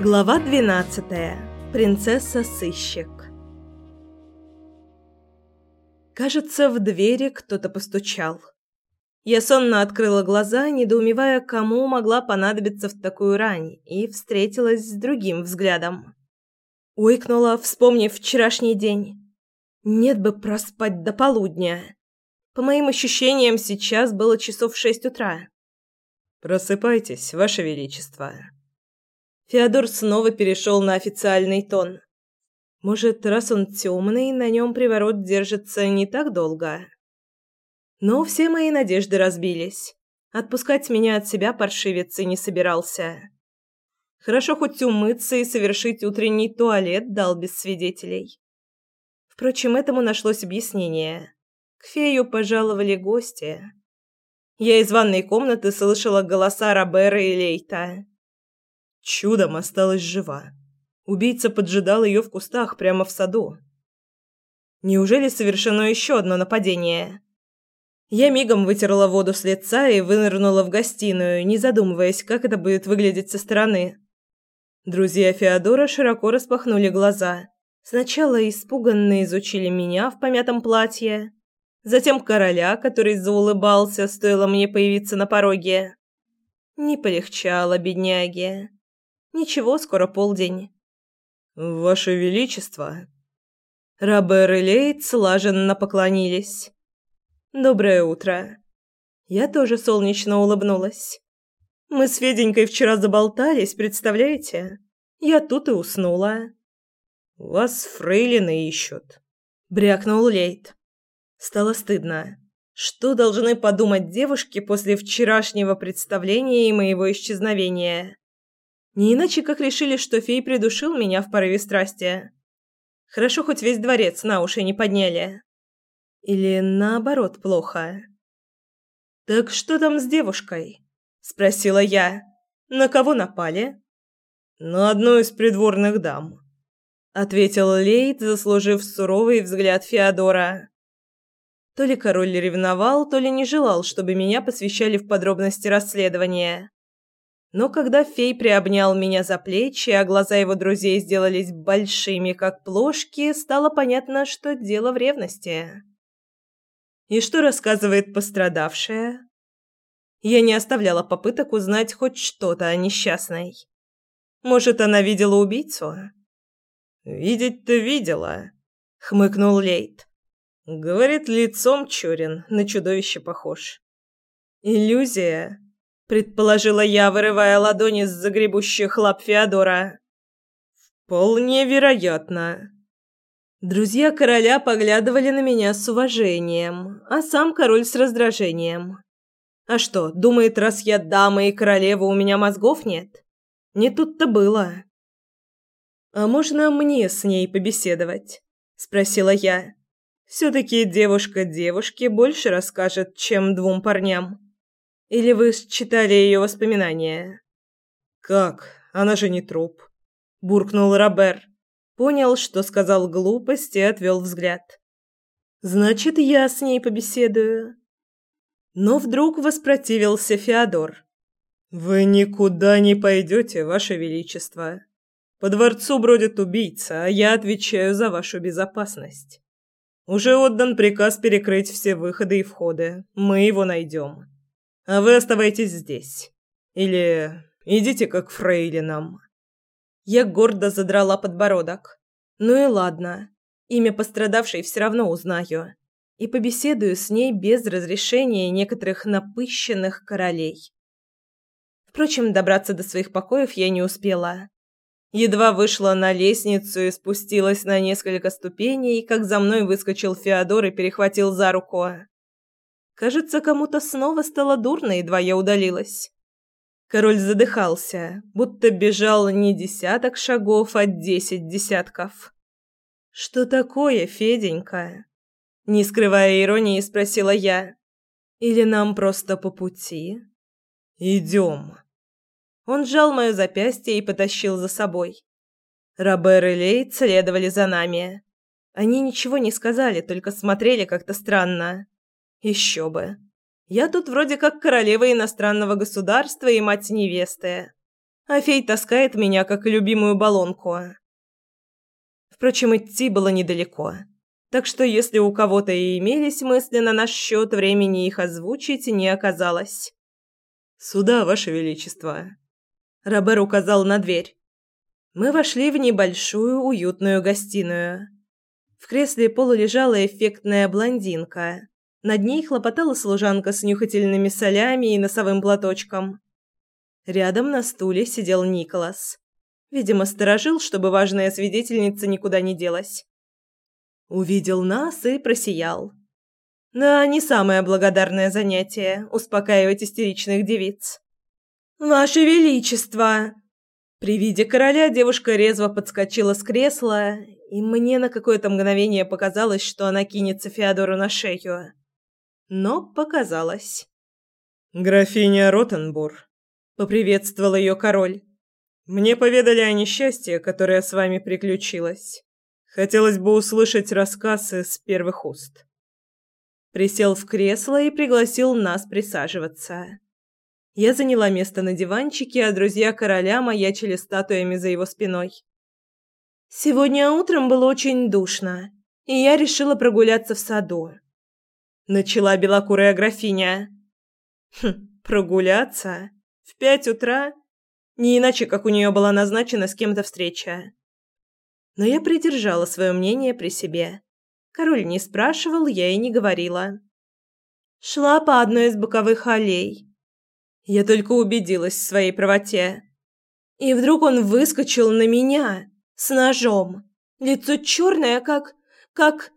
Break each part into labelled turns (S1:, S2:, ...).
S1: Глава 12. Принцесса-сыщик. Кажется, в двери кто-то постучал. Я сонно открыла глаза, недоумевая, кому могла понадобиться в такую рань, и встретилась с другим взглядом. Уикнула, вспомнив вчерашний день. Нет бы проспать до полудня. По моим ощущениям, сейчас было часов шесть утра.
S2: «Просыпайтесь, Ваше Величество».
S1: Феодор снова перешел на официальный тон. Может, раз он темный, на нем приворот держится не так долго. Но все мои надежды разбились. Отпускать меня от себя паршивец и не собирался. Хорошо хоть умыться и совершить утренний туалет дал без свидетелей. Впрочем, этому нашлось объяснение. К фею пожаловали гости. Я из ванной комнаты слышала голоса Робера и Лейта.
S2: Чудом осталась жива. Убийца поджидал ее в кустах прямо в саду.
S1: Неужели совершено еще одно нападение? Я мигом вытерла воду с лица и вынырнула в гостиную, не задумываясь, как это будет выглядеть со стороны. Друзья Феодора широко распахнули глаза. Сначала испуганно изучили меня в помятом платье, затем короля, который заулыбался, стоило мне появиться на пороге. Не полегчало бедняге. Ничего, скоро полдень.
S2: Ваше величество.
S1: Робер и Лейт слаженно поклонились. Доброе утро. Я тоже солнечно улыбнулась. Мы с Феденькой вчера заболтались, представляете? Я тут и уснула.
S2: Вас фрейлины ищут,
S1: брякнул Лейт. Стало стыдно. Что должны подумать девушки после вчерашнего представления и моего исчезновения? Не иначе, как решили, что фей придушил меня в порыве страсти. Хорошо, хоть весь дворец на уши не подняли. Или наоборот плохо. «Так что там с девушкой?» – спросила я. «На кого напали?»
S2: «На одну из придворных дам», – ответил Лейд, заслужив суровый взгляд Феодора.
S1: То ли король ревновал, то ли не желал, чтобы меня посвящали в подробности расследования. Но когда фей приобнял меня за плечи, а глаза его друзей сделались большими, как плошки, стало понятно, что дело в ревности. И что рассказывает пострадавшая? Я не оставляла попыток узнать хоть что-то о несчастной. Может, она видела убийцу?
S2: «Видеть-то видела», — хмыкнул Лейт.
S1: «Говорит, лицом Чурин, на чудовище похож». «Иллюзия», предположила я, вырывая ладони с загребущих лап Феодора.
S2: Вполне вероятно.
S1: Друзья короля поглядывали на меня с уважением, а сам король с раздражением. А что, думает, раз я дама и королева, у меня мозгов нет? Не тут-то было. А можно мне с ней побеседовать? спросила я. Все таки девушка девушке больше расскажет, чем двум парням. Или вы читали ее воспоминания?
S2: Как? Она же не труп,
S1: буркнул Робер. Понял, что сказал глупость и отвел взгляд. Значит, я с ней побеседую. Но вдруг воспротивился Феодор.
S2: Вы никуда не пойдете, ваше величество. По дворцу бродит убийца, а я отвечаю за вашу безопасность. Уже отдан приказ перекрыть все выходы и входы. Мы его найдем а вы оставайтесь здесь. Или идите как фрейлинам».
S1: Я гордо задрала подбородок. «Ну и ладно. Имя пострадавшей все равно узнаю. И побеседую с ней без разрешения некоторых напыщенных королей». Впрочем, добраться до своих покоев я не успела. Едва вышла на лестницу и спустилась на несколько ступеней, как за мной выскочил Феодор и перехватил за руку. Кажется, кому-то снова стало дурно, едва я удалилась. Король задыхался, будто бежал не десяток шагов, а десять десятков. «Что такое, Феденька?» Не скрывая иронии, спросила я. «Или нам просто по пути?»
S2: «Идем».
S1: Он сжал мое запястье и потащил за собой. Робер и Лейд следовали за нами. Они ничего не сказали, только смотрели как-то странно. Еще бы. Я тут вроде как королева иностранного государства и мать невесты. А фей таскает меня, как любимую баллонку. Впрочем, идти было недалеко. Так что если у кого-то и имелись мысли на наш счет, времени их озвучить не оказалось.
S2: «Сюда, Ваше Величество!»
S1: Робер указал на дверь. Мы вошли в небольшую уютную гостиную. В кресле пола лежала эффектная блондинка. Над ней хлопотала служанка с нюхательными солями и носовым платочком. Рядом на стуле сидел Николас. Видимо, сторожил, чтобы важная свидетельница никуда не делась. Увидел нас и просиял. Да, не самое благодарное занятие – успокаивать истеричных девиц. «Ваше Величество!» При виде короля девушка резво подскочила с кресла, и мне на какое-то мгновение показалось, что она кинется Феодору на шею. Но показалось.
S2: «Графиня Ротенбур», — поприветствовал ее король. «Мне поведали о несчастье, которое с вами приключилось. Хотелось бы услышать рассказ из первых уст».
S1: Присел в кресло и пригласил нас присаживаться. Я заняла место на диванчике, а друзья короля маячили статуями за его спиной. Сегодня утром было очень душно, и я решила прогуляться в саду. Начала белокурая графиня. Хм, прогуляться? В пять утра? Не иначе, как у нее была назначена с кем-то встреча. Но я придержала свое мнение при себе. Король не спрашивал, я и не говорила. Шла по одной из боковых аллей я только убедилась в своей правоте. И вдруг он выскочил на меня с ножом. Лицо черное, как... как...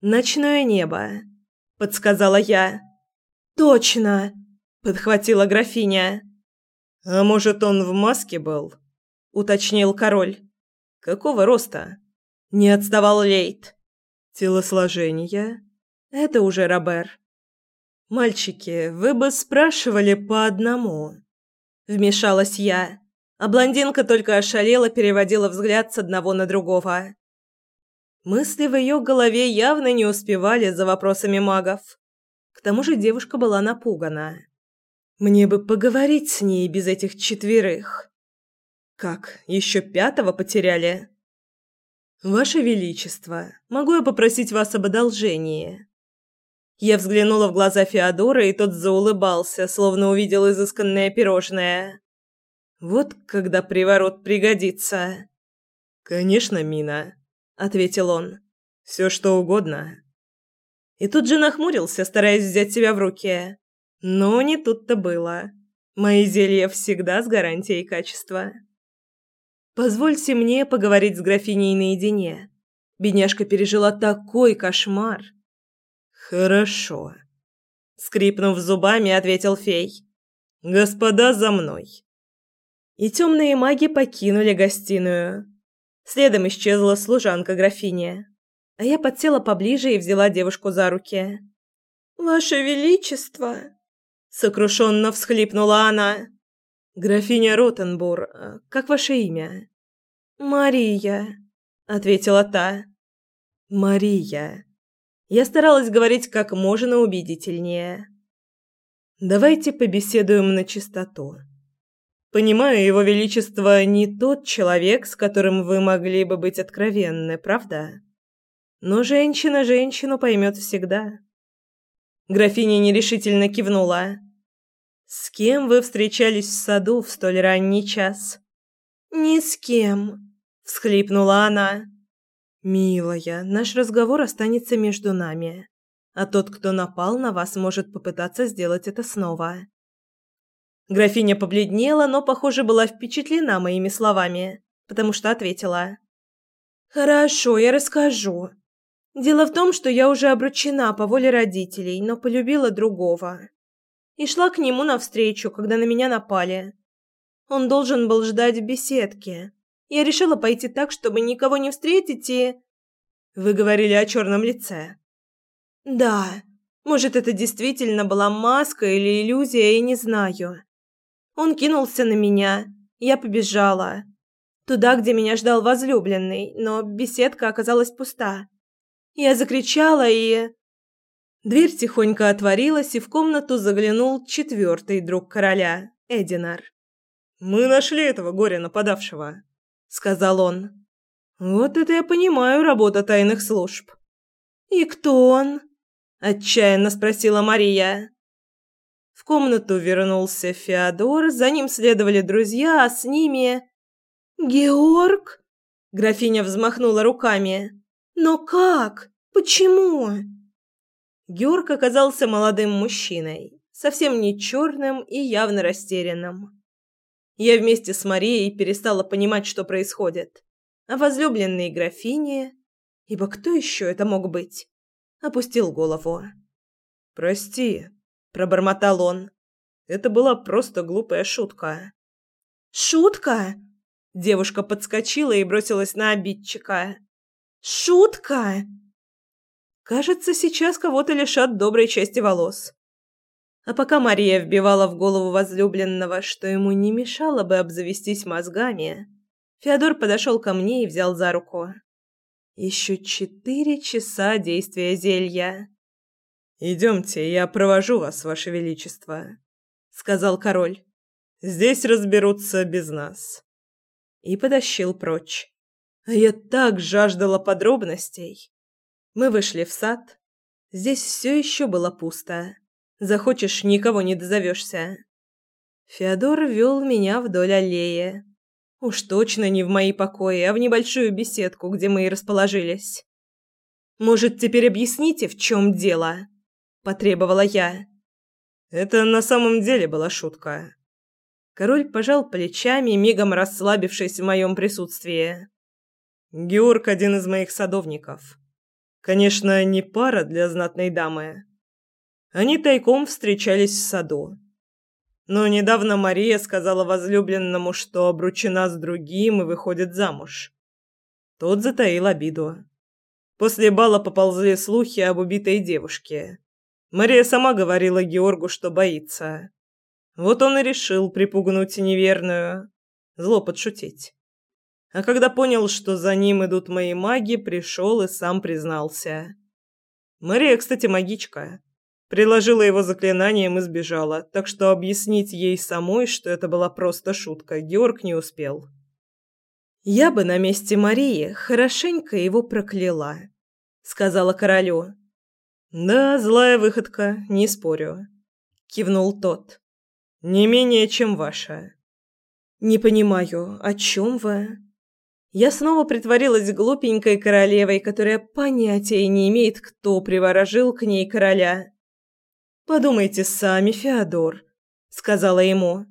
S1: «Ночное небо», — подсказала я. «Точно», — подхватила графиня.
S2: «А может, он в маске был?» — уточнил король. «Какого роста?» — не отставал Лейт. «Телосложение?» «Это уже Робер».
S1: «Мальчики, вы бы спрашивали по одному». Вмешалась я, а блондинка только ошалела переводила взгляд с одного на другого. Мысли в ее голове явно не успевали за вопросами магов. К тому же девушка была напугана. Мне бы поговорить с ней без этих четверых. Как, еще пятого потеряли? Ваше Величество, могу я попросить вас об одолжении? Я взглянула в глаза Феодора, и тот заулыбался, словно увидел изысканное пирожное. Вот когда приворот пригодится.
S2: Конечно, Мина,
S1: ответил он.
S2: Все что угодно.
S1: И тут же нахмурился, стараясь взять себя в руки. Но не тут-то было. Мои зелья всегда с гарантией качества. Позвольте мне поговорить с графиней наедине. Бедняжка пережила такой кошмар.
S2: «Хорошо», — скрипнув зубами, ответил фей.
S1: «Господа, за мной!» И темные маги покинули гостиную. Следом исчезла служанка графини, а я подсела поближе и взяла девушку за руки. «Ваше Величество!» — сокрушенно всхлипнула она. «Графиня Ротенбур, как ваше имя?» «Мария», — ответила та. «Мария», я старалась говорить как можно убедительнее. Давайте побеседуем на чистоту. Понимаю, его величество не тот человек, с которым вы могли бы быть откровенны, правда? Но женщина женщину поймет всегда. Графиня нерешительно кивнула. С кем вы встречались в саду в столь ранний час? Ни с кем, всхлипнула она. «Милая, наш разговор останется между нами, а тот, кто напал на вас, может попытаться сделать это снова». Графиня побледнела, но, похоже, была впечатлена моими словами, потому что ответила. «Хорошо, я расскажу. Дело в том, что я уже обручена по воле родителей, но полюбила другого. И шла к нему навстречу, когда на меня напали. Он должен был ждать в беседке, я решила пойти так, чтобы никого не встретить и... Вы говорили о черном лице. Да. Может, это действительно была маска или иллюзия, я не знаю. Он кинулся на меня. Я побежала. Туда, где меня ждал возлюбленный, но беседка оказалась пуста. Я закричала и... Дверь тихонько отворилась, и в комнату заглянул четвертый друг короля, Эдинар.
S2: «Мы нашли этого горя нападавшего», — сказал он.
S1: «Вот это я понимаю работа тайных служб». «И кто он?» — отчаянно спросила Мария. В комнату вернулся Феодор, за ним следовали друзья, а с ними... «Георг?» — графиня взмахнула руками. «Но как? Почему?» Георг оказался молодым мужчиной, совсем не черным и явно растерянным. Я вместе с Марией перестала понимать, что происходит. А возлюбленный графине, ибо кто еще это мог быть, опустил голову.
S2: «Прости», — пробормотал он. «Это была просто глупая шутка».
S1: «Шутка?» Девушка подскочила и бросилась на обидчика. «Шутка?» Кажется, сейчас кого-то лишат доброй части волос. А пока Мария вбивала в голову возлюбленного, что ему не мешало бы обзавестись мозгами, Феодор подошел ко мне и взял за руку. Еще четыре часа действия зелья.
S2: «Идемте, я провожу вас, ваше величество», — сказал король. «Здесь разберутся без нас».
S1: И подощил прочь. А я так жаждала подробностей. Мы вышли в сад. Здесь все еще было пусто. Захочешь, никого не дозовешься. Феодор вел меня вдоль аллеи. Уж точно не в мои покои, а в небольшую беседку, где мы и расположились. «Может, теперь объясните, в чем дело?» – потребовала я.
S2: «Это на самом деле была шутка».
S1: Король пожал плечами, мигом расслабившись в моем присутствии.
S2: «Георг – один из моих садовников. Конечно, не пара для знатной дамы. Они тайком встречались в саду. Но недавно Мария сказала возлюбленному, что обручена с другим и выходит замуж. Тот затаил обиду. После бала поползли слухи об убитой девушке. Мария сама говорила Георгу, что боится. Вот он и решил припугнуть неверную, зло подшутить. А когда понял, что за ним идут мои маги, пришел и сам признался. Мария, кстати, магичка. Приложила его заклинанием и сбежала, так что объяснить ей самой, что это была просто шутка, Георг не успел.
S1: «Я бы на месте Марии хорошенько его прокляла», — сказала королю.
S2: «Да, злая выходка, не спорю», — кивнул тот. «Не менее, чем ваша».
S1: «Не понимаю, о чем вы?» Я снова притворилась глупенькой королевой, которая понятия не имеет, кто приворожил к ней короля. «Подумайте сами, Феодор», — сказала ему.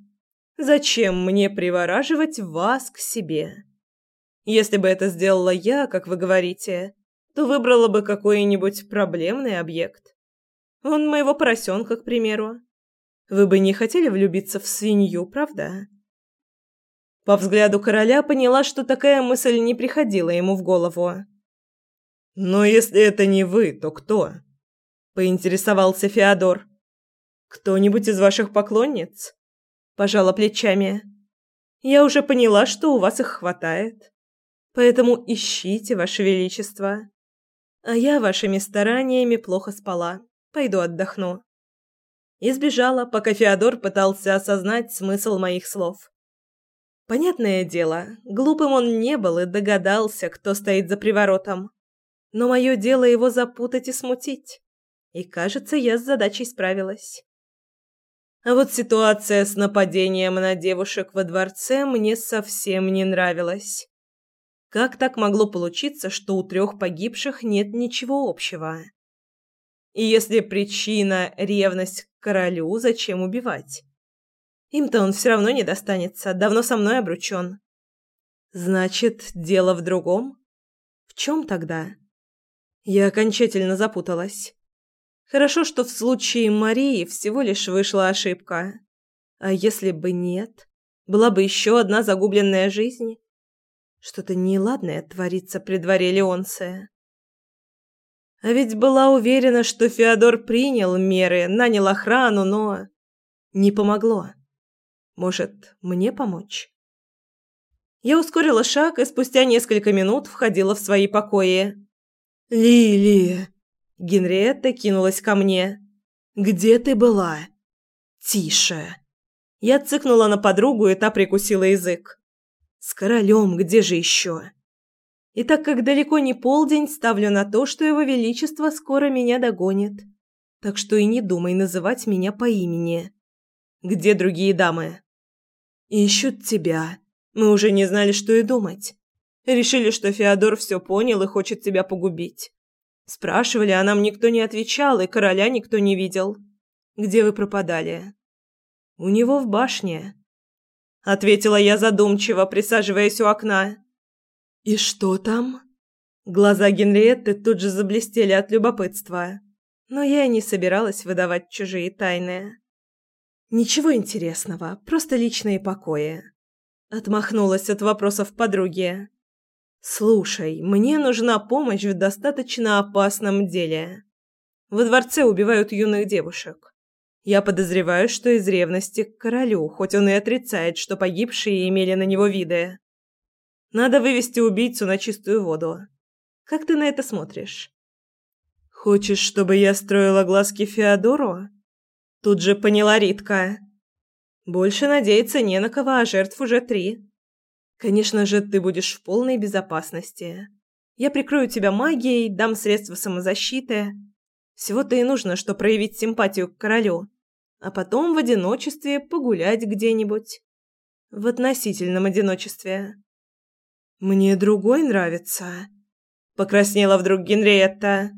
S1: «Зачем мне привораживать вас к себе? Если бы это сделала я, как вы говорите, то выбрала бы какой-нибудь проблемный объект. Он моего поросенка, к примеру. Вы бы не хотели влюбиться в свинью, правда?» По взгляду короля поняла, что такая мысль не приходила ему в голову.
S2: «Но если это не вы, то кто?» – поинтересовался Феодор.
S1: «Кто-нибудь из ваших поклонниц?» – пожала плечами. «Я уже поняла, что у вас их хватает. Поэтому ищите, ваше величество. А я вашими стараниями плохо спала. Пойду отдохну». И сбежала, пока Феодор пытался осознать смысл моих слов. Понятное дело, глупым он не был и догадался, кто стоит за приворотом. Но мое дело его запутать и смутить. И, кажется, я с задачей справилась. А вот ситуация с нападением на девушек во дворце мне совсем не нравилась. Как так могло получиться, что у трех погибших нет ничего общего? И если причина – ревность к королю, зачем убивать? Им-то он все равно не достанется, давно со мной обручен. Значит, дело в другом? В чем тогда? Я окончательно запуталась. Хорошо, что в случае Марии всего лишь вышла ошибка. А если бы нет, была бы еще одна загубленная жизнь. Что-то неладное творится при дворе Леонция. А ведь была уверена, что Феодор принял меры, нанял охрану, но... Не помогло. Может, мне помочь? Я ускорила шаг и спустя несколько минут входила в свои покои.
S2: «Лилия!»
S1: Генриетта кинулась ко мне. «Где ты была?» «Тише!» Я цыкнула на подругу, и та прикусила язык. «С королем где же еще?» И так как далеко не полдень, ставлю на то, что его величество скоро меня догонит. Так что и не думай называть меня по имени. Где другие дамы? Ищут тебя. Мы уже не знали, что и думать. Решили, что Феодор все понял и хочет тебя погубить. Спрашивали, а нам никто не отвечал, и короля никто не видел. Где вы пропадали? У него в башне. Ответила я задумчиво, присаживаясь у окна. «И что там?» Глаза Генриетты тут же заблестели от любопытства, но я и не собиралась выдавать чужие тайны. «Ничего интересного, просто личные покои». Отмахнулась от вопросов подруги. «Слушай, мне нужна помощь в достаточно опасном деле. Во дворце убивают юных девушек. Я подозреваю, что из ревности к королю, хоть он и отрицает, что погибшие имели на него виды. Надо вывести убийцу на чистую воду. Как ты на это смотришь? Хочешь, чтобы я строила глазки Феодору? Тут же поняла Ритка. Больше надеяться не на кого, а жертв уже три. Конечно же, ты будешь в полной безопасности. Я прикрою тебя магией, дам средства самозащиты. Всего-то и нужно, что проявить симпатию к королю, а потом в одиночестве погулять где-нибудь. В относительном одиночестве. «Мне другой нравится», — покраснела вдруг Генриетта.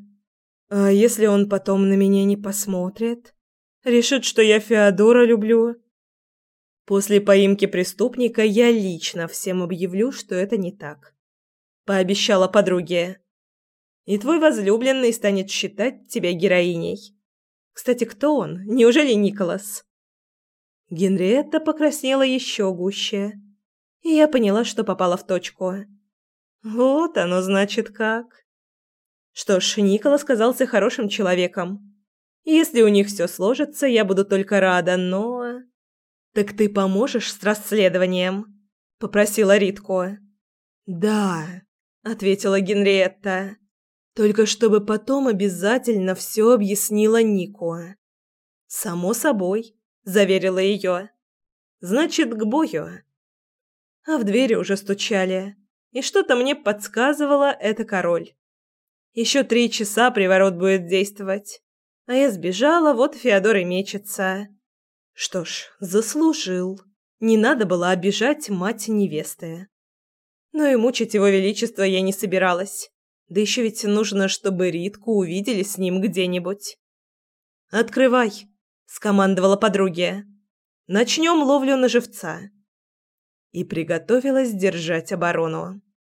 S1: «А если он потом на меня не посмотрит? Решит, что я Феодора люблю?» «После поимки преступника я лично всем объявлю, что это не так», — пообещала подруге. «И твой возлюбленный станет считать тебя героиней. Кстати, кто он? Неужели Николас?» Генриетта покраснела еще гуще и я поняла, что попала в точку. Вот оно значит как. Что ж, Николас казался хорошим человеком. Если у них все сложится, я буду только рада, но... «Так ты поможешь с расследованием?» – попросила Ритко. «Да», – ответила Генриетта. «Только чтобы потом обязательно все объяснила Нику». «Само собой», – заверила ее. «Значит, к бою» а в двери уже стучали. И что-то мне подсказывало это король. Еще три часа приворот будет действовать. А я сбежала, вот Феодор и мечется. Что ж, заслужил. Не надо было обижать мать невесты. Но и мучить его величество я не собиралась. Да еще ведь нужно, чтобы Ритку увидели с ним где-нибудь. «Открывай», — скомандовала подруге. «Начнем ловлю на живца» и приготовилась держать оборону.